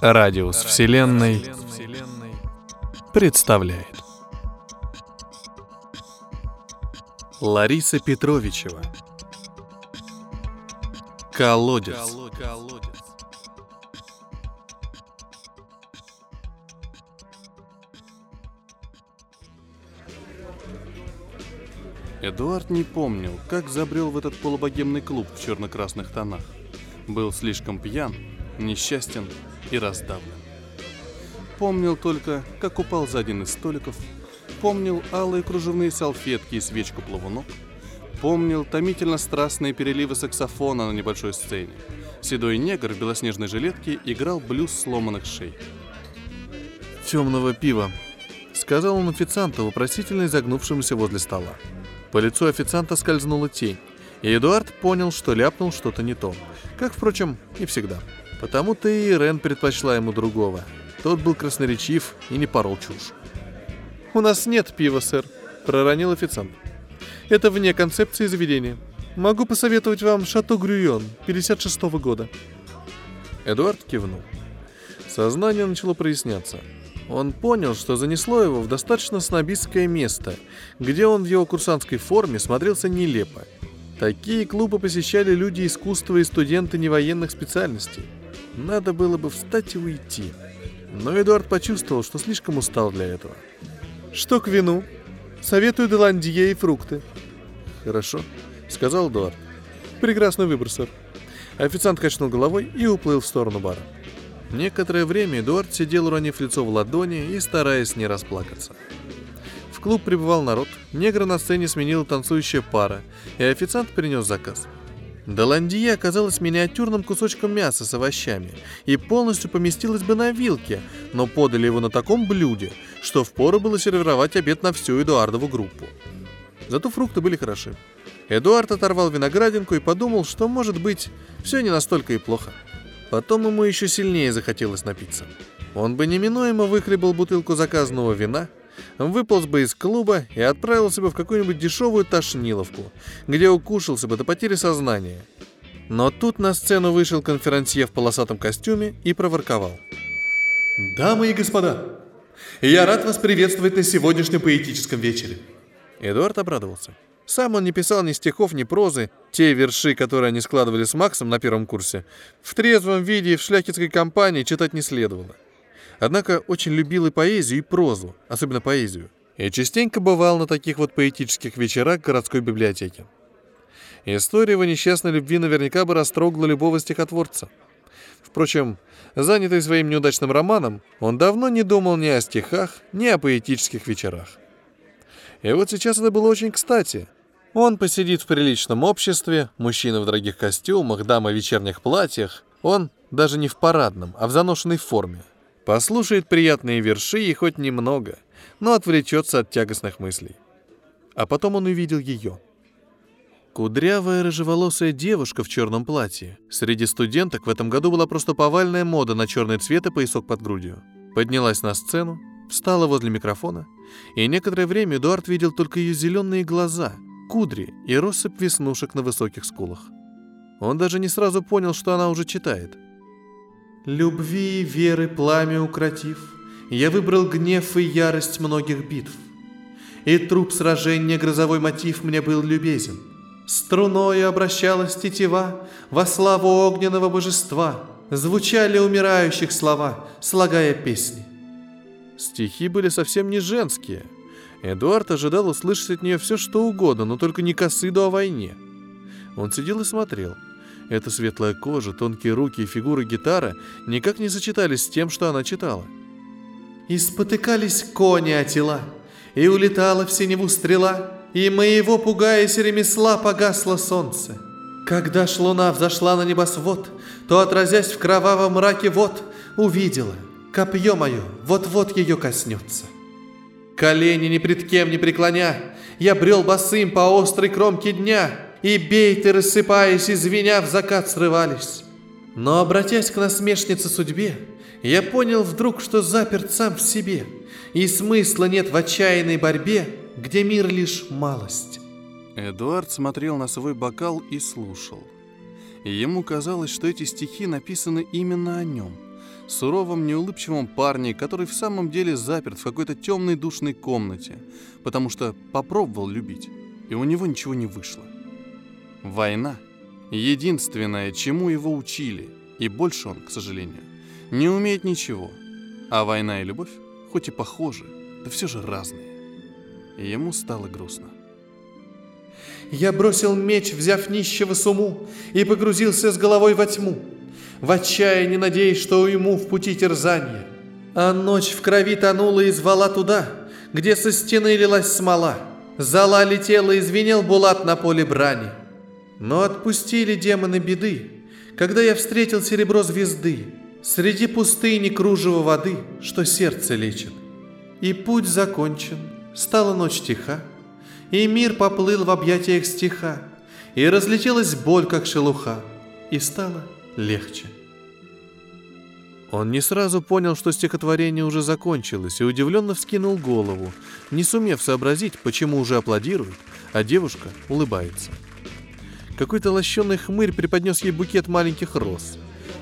Радиус Вселенной представляет. Лариса Петровичева. Колодец. Эдуард не помнил, как забрел в этот полубогемный клуб в черно-красных тонах. Был слишком пьян, несчастен и раздавлен. Помнил только, как упал за один из столиков, помнил алые кружевные салфетки и свечку плавунок, помнил томительно страстные переливы саксофона на небольшой сцене. Седой негр в белоснежной жилетке играл блюз сломанных шей. «Темного пива», — сказал он официанту, вопросительно изогнувшемуся возле стола. По лицу официанта скользнула тень, и Эдуард понял, что ляпнул что-то не то. Как, впрочем, и всегда. Потому-то и Рен предпочла ему другого. Тот был красноречив и не порол чушь. «У нас нет пива, сэр», — проронил официант. «Это вне концепции заведения. Могу посоветовать вам Шато Грюйон 56-го года». Эдуард кивнул. Сознание начало проясняться. Он понял, что занесло его в достаточно снобистское место, где он в его курсантской форме смотрелся нелепо. Такие клубы посещали люди искусства и студенты невоенных специальностей. Надо было бы встать и уйти. Но Эдуард почувствовал, что слишком устал для этого. «Что к вину? Советую деландье и фрукты». «Хорошо», — сказал Эдуард. «Прекрасный выбор, сэр». Официант качнул головой и уплыл в сторону бара. Некоторое время Эдуард сидел, уронив лицо в ладони и стараясь не расплакаться. В клуб прибывал народ, негра на сцене сменила танцующая пара, и официант принес заказ — Доландия оказалась миниатюрным кусочком мяса с овощами и полностью поместилась бы на вилке, но подали его на таком блюде, что впору было сервировать обед на всю Эдуардову группу. Зато фрукты были хороши. Эдуард оторвал виноградинку и подумал, что, может быть, все не настолько и плохо. Потом ему еще сильнее захотелось напиться. Он бы неминуемо выхлебал бутылку заказанного вина, выполз бы из клуба и отправился бы в какую-нибудь дешевую тошниловку, где укушался бы до потери сознания. Но тут на сцену вышел конферансье в полосатом костюме и проворковал. «Дамы и господа, я рад вас приветствовать на сегодняшнем поэтическом вечере». Эдуард обрадовался. Сам он не писал ни стихов, ни прозы. Те верши, которые они складывали с Максом на первом курсе, в трезвом виде и в шляхетской компании читать не следовало. Однако очень любил и поэзию, и прозу, особенно поэзию. И частенько бывал на таких вот поэтических вечерах городской библиотеки. История его несчастной любви наверняка бы растрогла любого стихотворца. Впрочем, занятый своим неудачным романом, он давно не думал ни о стихах, ни о поэтических вечерах. И вот сейчас это было очень кстати. Он посидит в приличном обществе, мужчины в дорогих костюмах, дамы в вечерних платьях. Он даже не в парадном, а в заношенной форме, Послушает приятные верши и хоть немного, но отвлечется от тягостных мыслей. А потом он увидел ее. Кудрявая рыжеволосая девушка в черном платье. Среди студенток в этом году была просто повальная мода на черный цвет и поясок под грудью. Поднялась на сцену, встала возле микрофона, и некоторое время Эдуард видел только ее зеленые глаза, кудри и россыпь веснушек на высоких скулах. Он даже не сразу понял, что она уже читает — Любви и веры пламя укротив, Я выбрал гнев и ярость многих битв. И труп сражения грозовой мотив мне был любезен. Струною обращалась тетива Во славу огненного божества. Звучали умирающих слова, слагая песни. Стихи были совсем не женские. Эдуард ожидал услышать от нее все, что угодно, но только не косыду о войне. Он сидел и смотрел — эта светлая кожа, тонкие руки и фигура гитары никак не сочетались с тем, что она читала. «И спотыкались кони о тела, и улетала в синеву стрела, и моего, пугаясь ремесла, погасло солнце. Когда ж луна взошла на небосвод, то, отразясь в кровавом мраке вод, увидела, копье мое вот-вот ее коснется. Колени ни пред кем не преклоня, я брел босым по острой кромке дня — и бейты, рассыпаясь, извиня, в закат срывались. Но, обратясь к насмешнице судьбе, я понял вдруг, что заперт сам в себе, и смысла нет в отчаянной борьбе, где мир лишь малость. Эдуард смотрел на свой бокал и слушал. ему казалось, что эти стихи написаны именно о нем. суровом, неулыбчивом парне, который в самом деле заперт в какой-то темной душной комнате, потому что попробовал любить, и у него ничего не вышло. Война — единственное, чему его учили, и больше он, к сожалению, не умеет ничего. А война и любовь, хоть и похожи, да все же разные. Ему стало грустно. Я бросил меч, взяв нищего суму, и погрузился с головой во тьму, в отчаянии надеясь, что ему в пути терзания. А ночь в крови тонула и звала туда, где со стены лилась смола. Зала летела и звенел булат на поле брани. Но отпустили демоны беды, когда я встретил серебро звезды, среди пустыни кружева воды, что сердце лечит. И путь закончен, стала ночь тиха, и мир поплыл в объятиях стиха, и разлетелась боль, как шелуха, и стало легче. Он не сразу понял, что стихотворение уже закончилось, и удивленно вскинул голову, не сумев сообразить, почему уже аплодируют, а девушка улыбается. Какой-то лощеный хмырь преподнес ей букет маленьких роз.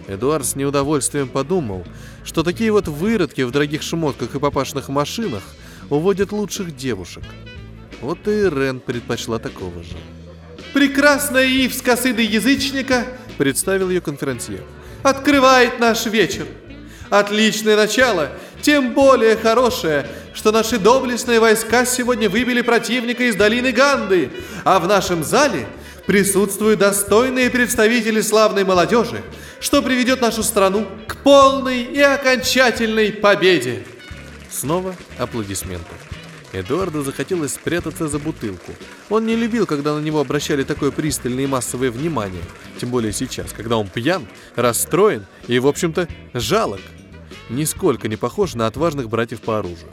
Эдуард с неудовольствием подумал, что такие вот выродки в дорогих шмотках и папашных машинах уводят лучших девушек. Вот и Рен предпочла такого же. «Прекрасная Ив с косыдой язычника», — представил ее конферансье, — «открывает наш вечер. Отличное начало, тем более хорошее, что наши доблестные войска сегодня выбили противника из долины Ганды, а в нашем зале присутствуют достойные представители славной молодежи, что приведет нашу страну к полной и окончательной победе. Снова аплодисменты. Эдуарду захотелось спрятаться за бутылку. Он не любил, когда на него обращали такое пристальное и массовое внимание. Тем более сейчас, когда он пьян, расстроен и, в общем-то, жалок. Нисколько не похож на отважных братьев по оружию.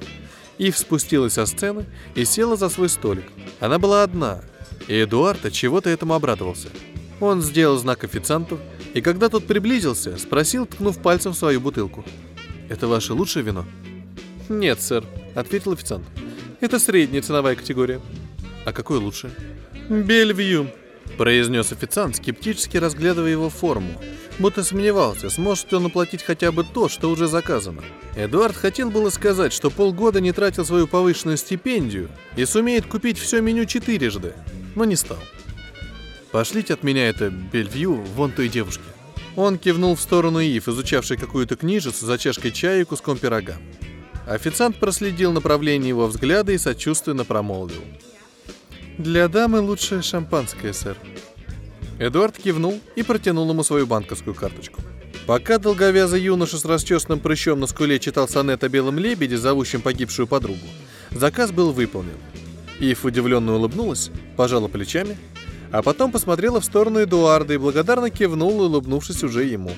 Ив спустилась со сцены и села за свой столик. Она была одна, и Эдуард от чего-то этому обрадовался. Он сделал знак официанту, и когда тот приблизился, спросил, ткнув пальцем в свою бутылку. «Это ваше лучшее вино?» «Нет, сэр», — ответил официант. «Это средняя ценовая категория». «А какое лучше?» «Бельвью», — произнес официант, скептически разглядывая его форму, будто сомневался, сможет он оплатить хотя бы то, что уже заказано. Эдуард хотел было сказать, что полгода не тратил свою повышенную стипендию и сумеет купить все меню четырежды, но не стал. «Пошлите от меня это Бельвью вон той девушке». Он кивнул в сторону Ив, изучавшей какую-то книжицу за чашкой чая и куском пирога. Официант проследил направление его взгляда и сочувственно промолвил. «Для дамы лучше шампанское, сэр». Эдуард кивнул и протянул ему свою банковскую карточку. Пока долговязый юноша с расчесанным прыщом на скуле читал сонет о белом лебеде, зовущем погибшую подругу, заказ был выполнен. Ив удивленно улыбнулась, пожала плечами, а потом посмотрела в сторону Эдуарда и благодарно кивнула, улыбнувшись уже ему.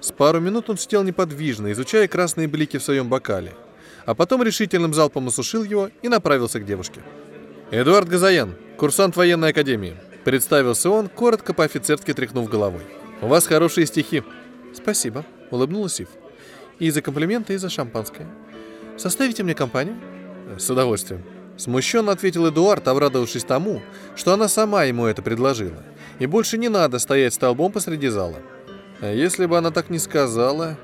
С пару минут он сидел неподвижно, изучая красные блики в своем бокале, а потом решительным залпом осушил его и направился к девушке. «Эдуард Газаян, курсант военной академии», — представился он, коротко по-офицерски тряхнув головой. «У вас хорошие стихи». «Спасибо», — улыбнулась Ив. «И за комплименты, и за шампанское. Составите мне компанию?» «С удовольствием». Смущенно ответил Эдуард, обрадовавшись тому, что она сама ему это предложила. И больше не надо стоять столбом посреди зала. А если бы она так не сказала...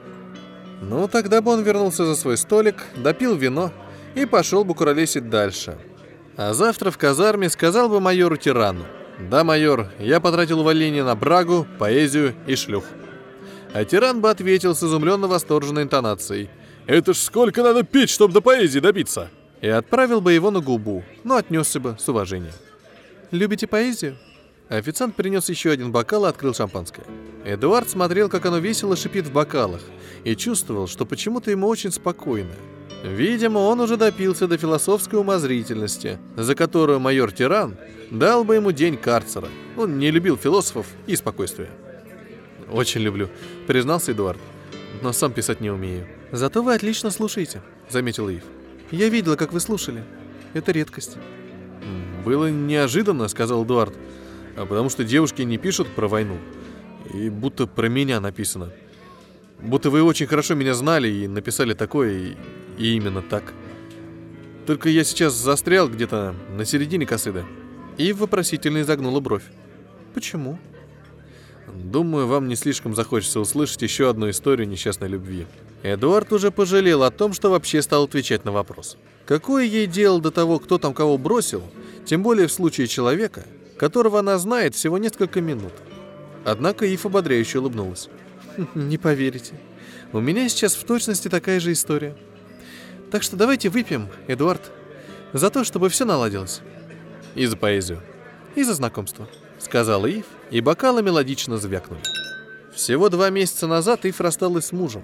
Ну, тогда бы он вернулся за свой столик, допил вино и пошел бы куролесить дальше. А завтра в казарме сказал бы майору Тирану. «Да, майор, я потратил увольнение на брагу, поэзию и шлюх». А тиран бы ответил с изумленно восторженной интонацией. «Это ж сколько надо пить, чтобы до поэзии добиться!» И отправил бы его на губу, но отнесся бы с уважением. «Любите поэзию?» Официант принес еще один бокал и открыл шампанское. Эдуард смотрел, как оно весело шипит в бокалах, и чувствовал, что почему-то ему очень спокойно. Видимо, он уже допился до философской умозрительности, за которую майор Тиран дал бы ему день карцера. Он не любил философов и спокойствия. «Очень люблю», — признался Эдуард. «Но сам писать не умею». «Зато вы отлично слушаете», — заметил Ив. Я видела, как вы слушали. Это редкость. Было неожиданно, сказал Эдуард. А потому что девушки не пишут про войну. И будто про меня написано. Будто вы очень хорошо меня знали и написали такое, и, и именно так. Только я сейчас застрял где-то на середине косыда. И вопросительно изогнула бровь. Почему? Думаю, вам не слишком захочется услышать еще одну историю несчастной любви. Эдуард уже пожалел о том, что вообще стал отвечать на вопрос. Какое ей дело до того, кто там кого бросил, тем более в случае человека, которого она знает всего несколько минут. Однако Ив ободряюще улыбнулась. «Не поверите. У меня сейчас в точности такая же история. Так что давайте выпьем, Эдуард, за то, чтобы все наладилось». «И за поэзию». «И за знакомство», — сказала Ив, и бокалы мелодично звякнули. Всего два месяца назад Ив рассталась с мужем,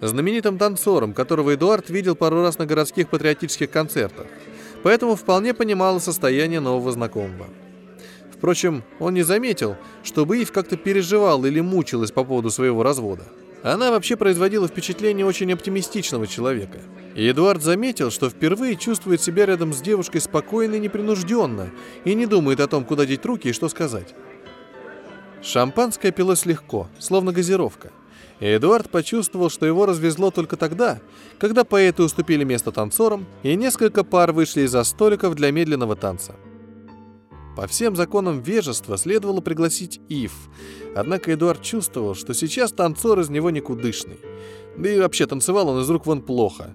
знаменитым танцором, которого Эдуард видел пару раз на городских патриотических концертах, поэтому вполне понимала состояние нового знакомого. Впрочем, он не заметил, чтобы Ив как-то переживал или мучилась по поводу своего развода. Она вообще производила впечатление очень оптимистичного человека. И Эдуард заметил, что впервые чувствует себя рядом с девушкой спокойно и непринужденно, и не думает о том, куда деть руки и что сказать. Шампанское пилось легко, словно газировка. И Эдуард почувствовал, что его развезло только тогда, когда поэты уступили место танцорам, и несколько пар вышли из-за столиков для медленного танца. По всем законам вежества следовало пригласить Ив, однако Эдуард чувствовал, что сейчас танцор из него никудышный. Да и вообще танцевал он из рук вон плохо.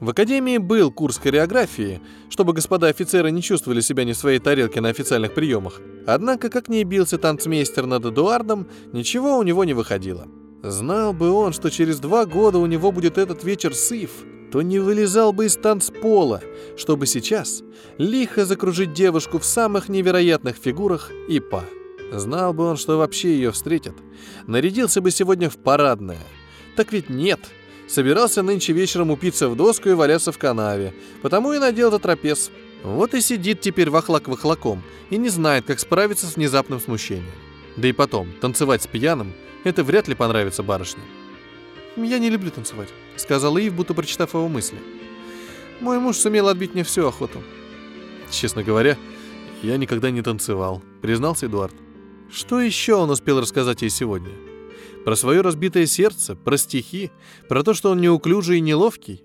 В академии был курс хореографии, чтобы господа офицеры не чувствовали себя не в своей тарелке на официальных приемах. Однако, как ни бился танцмейстер над Эдуардом, ничего у него не выходило. Знал бы он, что через два года у него будет этот вечер с Ив, то не вылезал бы из танцпола, чтобы сейчас лихо закружить девушку в самых невероятных фигурах и па. Знал бы он, что вообще ее встретят. Нарядился бы сегодня в парадное. Так ведь нет. Собирался нынче вечером упиться в доску и валяться в канаве. Потому и надел этот трапез. Вот и сидит теперь вахлак-вахлаком и не знает, как справиться с внезапным смущением. Да и потом, танцевать с пьяным – это вряд ли понравится барышне. «Я не люблю танцевать», — сказала Ив, будто прочитав его мысли. «Мой муж сумел отбить мне всю охоту». «Честно говоря, я никогда не танцевал», — признался Эдуард. Что еще он успел рассказать ей сегодня? Про свое разбитое сердце, про стихи, про то, что он неуклюжий и неловкий?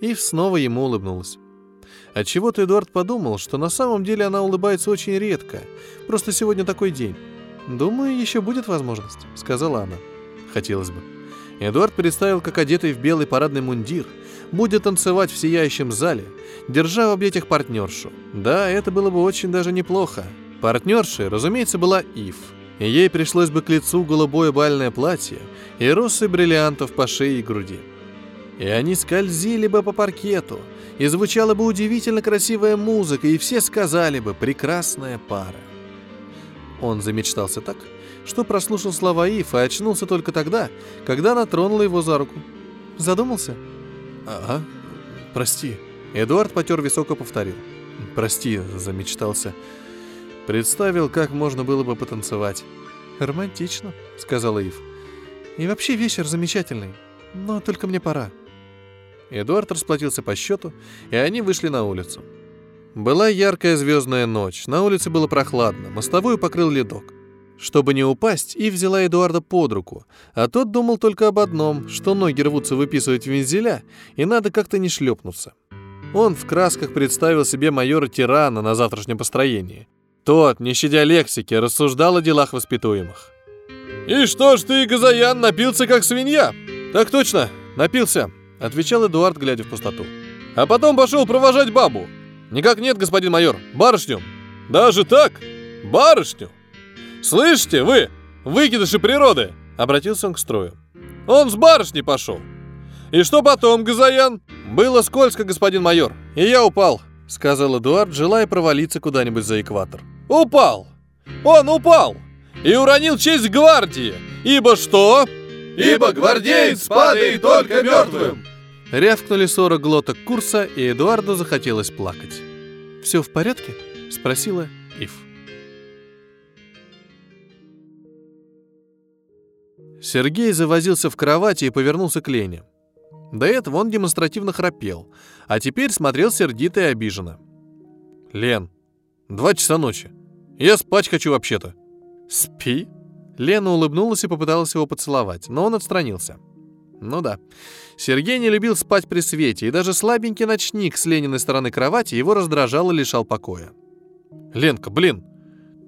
Ив снова ему улыбнулась. Отчего-то Эдуард подумал, что на самом деле она улыбается очень редко. Просто сегодня такой день. «Думаю, еще будет возможность», — сказала она. «Хотелось бы». Эдуард представил, как одетый в белый парадный мундир будет танцевать в сияющем зале, держа в объятиях партнершу. Да, это было бы очень даже неплохо. Партнершей, разумеется, была Ив. Ей пришлось бы к лицу голубое бальное платье и росы бриллиантов по шее и груди. И они скользили бы по паркету, и звучала бы удивительно красивая музыка, и все сказали бы «прекрасная пара». Он замечтался так, что прослушал слова Ив и очнулся только тогда, когда она тронула его за руку. Задумался? Ага, прости. Эдуард потер висок и повторил. Прости, замечтался. Представил, как можно было бы потанцевать. Романтично, сказала Ив. И вообще вечер замечательный, но только мне пора. Эдуард расплатился по счету, и они вышли на улицу. Была яркая звездная ночь, на улице было прохладно, мостовую покрыл ледок. Чтобы не упасть, и взяла Эдуарда под руку, а тот думал только об одном, что ноги рвутся выписывать вензеля, и надо как-то не шлепнуться. Он в красках представил себе майора Тирана на завтрашнем построении. Тот, не щадя лексики, рассуждал о делах воспитуемых. «И что ж ты, Газаян, напился как свинья?» «Так точно, напился», — отвечал Эдуард, глядя в пустоту. «А потом пошел провожать бабу». «Никак нет, господин майор, барышню». «Даже так? Барышню?» «Слышите, вы, выкидыши природы!» — обратился он к строю. «Он с барышней пошел!» «И что потом, Газаян?» «Было скользко, господин майор, и я упал», — сказал Эдуард, желая провалиться куда-нибудь за экватор. «Упал! Он упал! И уронил честь гвардии! Ибо что?» «Ибо гвардеец падает только мертвым!» Рявкнули сорок глоток курса, и Эдуарду захотелось плакать. «Все в порядке?» — спросила Ив. Сергей завозился в кровати и повернулся к Лене. До этого он демонстративно храпел, а теперь смотрел сердито и обиженно. «Лен, два часа ночи. Я спать хочу вообще-то». «Спи?» Лена улыбнулась и попыталась его поцеловать, но он отстранился. Ну да. Сергей не любил спать при свете, и даже слабенький ночник с Лениной стороны кровати его раздражал и лишал покоя. «Ленка, блин,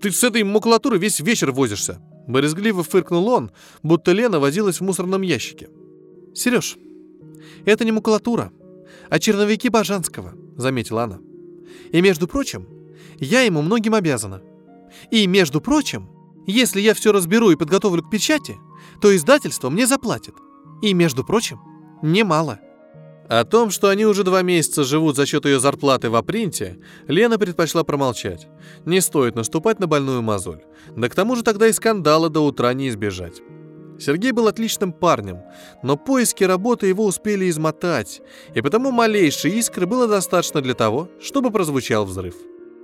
ты с этой макулатурой весь вечер возишься. Борезгливо фыркнул он, будто Лена возилась в мусорном ящике. «Сереж, это не макулатура, а черновики Бажанского», — заметила она. «И, между прочим, я ему многим обязана. И, между прочим, если я все разберу и подготовлю к печати, то издательство мне заплатит. И, между прочим, немало». О том, что они уже два месяца живут за счет ее зарплаты в Апринте, Лена предпочла промолчать. Не стоит наступать на больную мозоль. Да к тому же тогда и скандала до утра не избежать. Сергей был отличным парнем, но поиски работы его успели измотать, и потому малейшей искры было достаточно для того, чтобы прозвучал взрыв.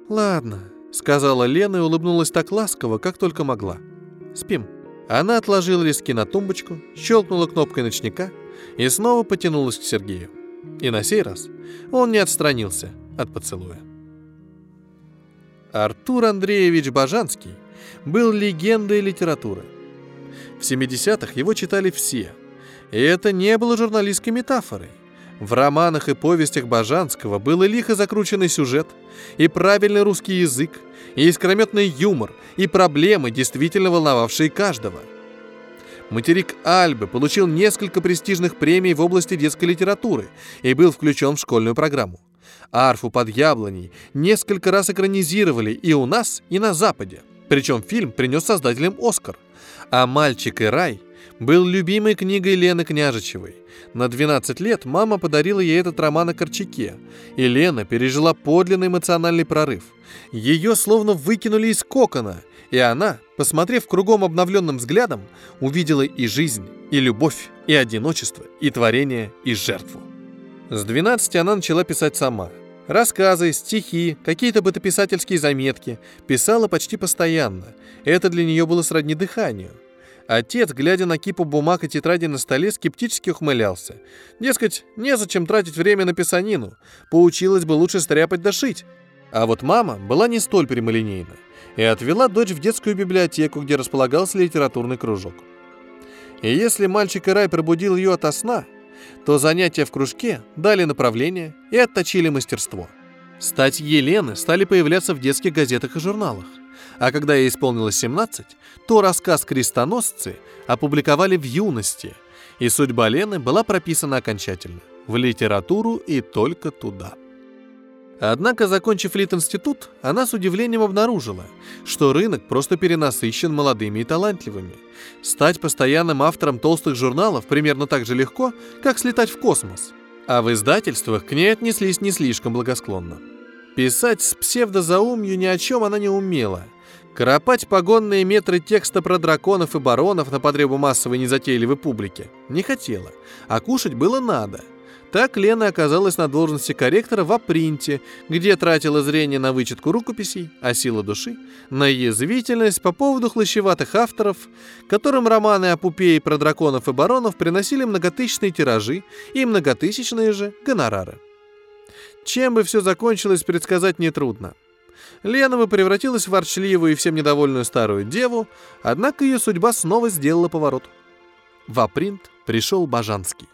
«Ладно», — сказала Лена и улыбнулась так ласково, как только могла. «Спим». Она отложила листки на тумбочку, щелкнула кнопкой ночника и снова потянулась к Сергею. И на сей раз он не отстранился от поцелуя. Артур Андреевич Бажанский был легендой литературы. В 70-х его читали все. И это не было журналистской метафорой. В романах и повестях Бажанского был и лихо закрученный сюжет, и правильный русский язык, и искрометный юмор, и проблемы, действительно волновавшие каждого – Материк Альбы получил несколько престижных премий в области детской литературы и был включен в школьную программу. Арфу под яблоней несколько раз экранизировали и у нас, и на Западе. Причем фильм принес создателям Оскар. А «Мальчик и рай» был любимой книгой Лены Княжичевой. На 12 лет мама подарила ей этот роман на Корчаке, и Лена пережила подлинный эмоциональный прорыв. Ее словно выкинули из кокона, и она, посмотрев кругом обновленным взглядом, увидела и жизнь, и любовь, и одиночество, и творение, и жертву. С 12 она начала писать сама. Рассказы, стихи, какие-то бытописательские заметки. Писала почти постоянно. Это для нее было сродни дыханию. Отец, глядя на кипу бумаг и тетради на столе, скептически ухмылялся. Дескать, незачем тратить время на писанину. Поучилась бы лучше стряпать да шить. А вот мама была не столь прямолинейна и отвела дочь в детскую библиотеку, где располагался литературный кружок. И если мальчик и рай пробудил ее ото сна, то занятия в кружке дали направление и отточили мастерство. Статьи Елены стали появляться в детских газетах и журналах, а когда ей исполнилось 17, то рассказ «Крестоносцы» опубликовали в юности, и судьба Лены была прописана окончательно – в литературу и только туда – Однако, закончив Лит-институт, она с удивлением обнаружила, что рынок просто перенасыщен молодыми и талантливыми. Стать постоянным автором толстых журналов примерно так же легко, как слетать в космос. А в издательствах к ней отнеслись не слишком благосклонно. Писать с псевдозаумью ни о чем она не умела. Кропать погонные метры текста про драконов и баронов на потребу массовой незатейливой публики не хотела, а кушать было надо – так Лена оказалась на должности корректора в Апринте, где тратила зрение на вычетку рукописей, а сила души — на язвительность по поводу хлыщеватых авторов, которым романы о Пупее про драконов и баронов приносили многотысячные тиражи и многотысячные же гонорары. Чем бы все закончилось, предсказать нетрудно. Бы превратилась в ворчливую и всем недовольную старую деву, однако ее судьба снова сделала поворот. В Апринт пришел Бажанский.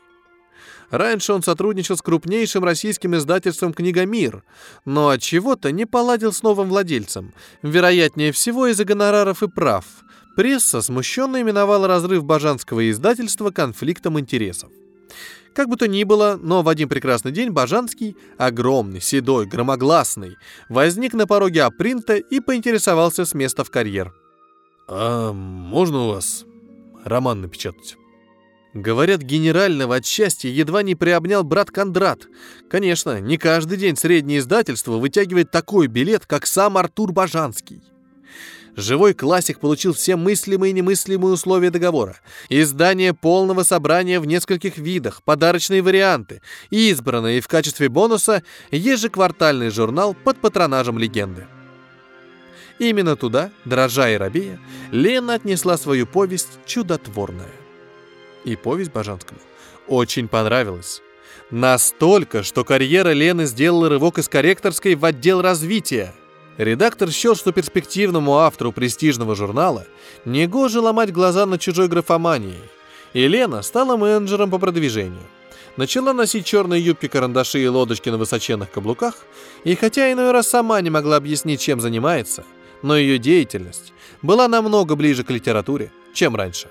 Раньше он сотрудничал с крупнейшим российским издательством «Книгомир», но от чего-то не поладил с новым владельцем, вероятнее всего из-за гонораров и прав. Пресса смущенно именовала разрыв Бажанского издательства конфликтом интересов. Как бы то ни было, но в один прекрасный день Бажанский, огромный, седой, громогласный, возник на пороге Апринта и поинтересовался с места в карьер. «А можно у вас роман напечатать?» Говорят, генерального от счастья едва не приобнял брат Кондрат. Конечно, не каждый день среднее издательство вытягивает такой билет, как сам Артур Бажанский. Живой классик получил все мыслимые и немыслимые условия договора. Издание полного собрания в нескольких видах, подарочные варианты и избранный в качестве бонуса ежеквартальный журнал под патронажем легенды. Именно туда, дрожа и робея, Лена отнесла свою повесть «Чудотворная» и повесть Бажанскому очень понравилась. Настолько, что карьера Лены сделала рывок из корректорской в отдел развития. Редактор счел, что перспективному автору престижного журнала негоже ломать глаза на чужой графомании, и Лена стала менеджером по продвижению. Начала носить черные юбки-карандаши и лодочки на высоченных каблуках, и хотя иной раз сама не могла объяснить, чем занимается, но ее деятельность была намного ближе к литературе, чем раньше.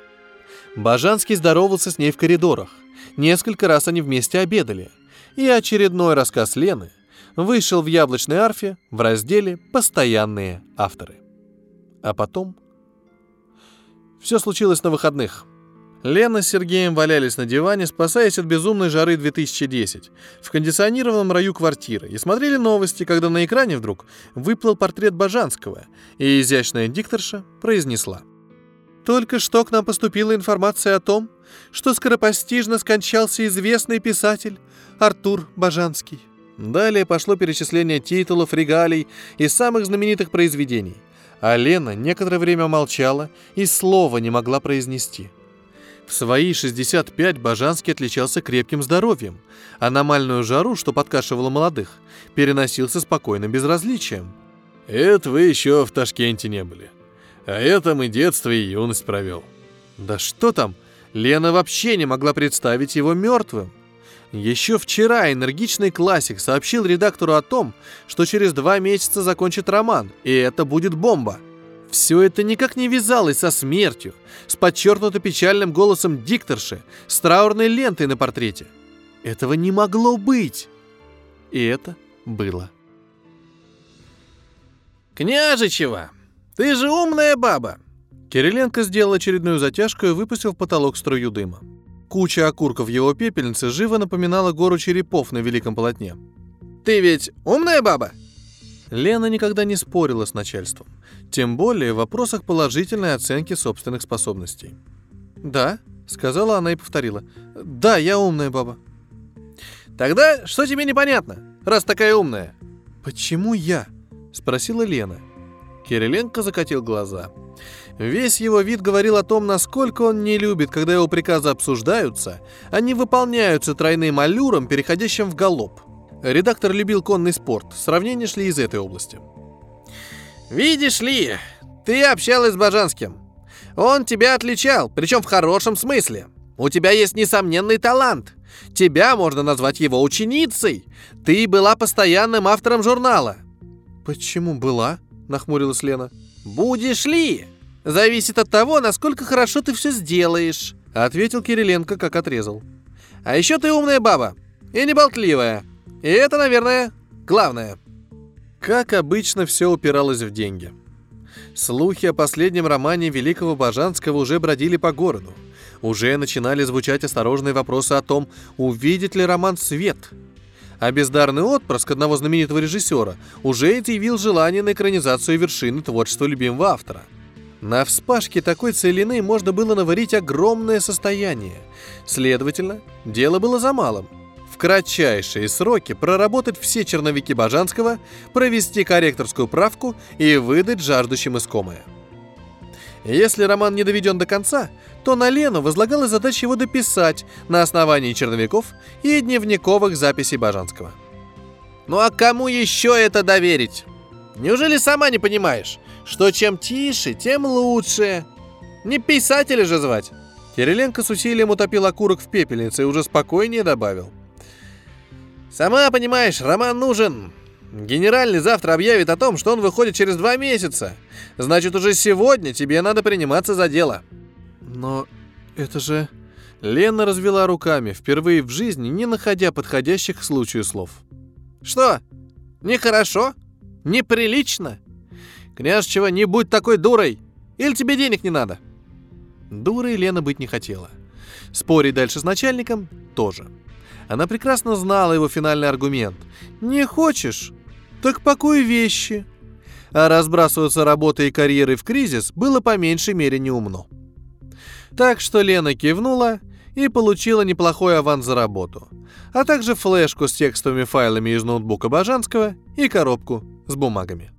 Бажанский здоровался с ней в коридорах. Несколько раз они вместе обедали. И очередной рассказ Лены вышел в яблочной арфе в разделе «Постоянные авторы». А потом... Все случилось на выходных – Лена с Сергеем валялись на диване, спасаясь от безумной жары 2010, в кондиционированном раю квартиры, и смотрели новости, когда на экране вдруг выплыл портрет Бажанского, и изящная дикторша произнесла. «Только что к нам поступила информация о том, что скоропостижно скончался известный писатель Артур Бажанский». Далее пошло перечисление титулов, регалий и самых знаменитых произведений, а Лена некоторое время молчала и слова не могла произнести – в свои 65 Бажанский отличался крепким здоровьем. Аномальную жару, что подкашивало молодых, переносился спокойно безразличием. «Это вы еще в Ташкенте не были. А это мы детство и юность провел». Да что там, Лена вообще не могла представить его мертвым. Еще вчера энергичный классик сообщил редактору о том, что через два месяца закончит роман, и это будет бомба – все это никак не вязалось со смертью, с подчеркнуто печальным голосом дикторши, с траурной лентой на портрете. Этого не могло быть. И это было. «Княжичева, ты же умная баба!» Кириленко сделал очередную затяжку и выпустил в потолок струю дыма. Куча окурков его пепельнице живо напоминала гору черепов на великом полотне. «Ты ведь умная баба?» Лена никогда не спорила с начальством, тем более в вопросах положительной оценки собственных способностей. «Да», — сказала она и повторила. «Да, я умная баба». «Тогда что тебе непонятно, раз такая умная?» «Почему я?» — спросила Лена. Кириленко закатил глаза. Весь его вид говорил о том, насколько он не любит, когда его приказы обсуждаются, а не выполняются тройным аллюром, переходящим в галоп — Редактор любил конный спорт. Сравнения шли из этой области. «Видишь ли, ты общалась с Бажанским. Он тебя отличал, причем в хорошем смысле. У тебя есть несомненный талант. Тебя можно назвать его ученицей. Ты была постоянным автором журнала». «Почему была?» — нахмурилась Лена. «Будешь ли? Зависит от того, насколько хорошо ты все сделаешь», — ответил Кириленко, как отрезал. «А еще ты умная баба и не болтливая. И это, наверное, главное. Как обычно, все упиралось в деньги. Слухи о последнем романе Великого Бажанского уже бродили по городу. Уже начинали звучать осторожные вопросы о том, увидит ли роман свет. А бездарный отпрыск одного знаменитого режиссера уже изъявил желание на экранизацию вершины творчества любимого автора. На вспашке такой целины можно было наварить огромное состояние. Следовательно, дело было за малым – в кратчайшие сроки проработать все черновики Бажанского, провести корректорскую правку и выдать жаждущим искомое. Если роман не доведен до конца, то на Лену возлагалась задача его дописать на основании черновиков и дневниковых записей Бажанского. Ну а кому еще это доверить? Неужели сама не понимаешь, что чем тише, тем лучше? Не писателя же звать. Кириленко с усилием утопил окурок в пепельнице и уже спокойнее добавил – Сама понимаешь, роман нужен. Генеральный завтра объявит о том, что он выходит через два месяца. Значит, уже сегодня тебе надо приниматься за дело. Но это же... Лена развела руками, впервые в жизни не находя подходящих к случаю слов. Что? Нехорошо? Неприлично? Княжчева, не будь такой дурой! Или тебе денег не надо? Дурой Лена быть не хотела. Спорить дальше с начальником тоже. Она прекрасно знала его финальный аргумент. «Не хочешь? Так пакуй вещи». А разбрасываться работой и карьерой в кризис было по меньшей мере неумно. Так что Лена кивнула и получила неплохой аванс за работу, а также флешку с текстовыми файлами из ноутбука Бажанского и коробку с бумагами.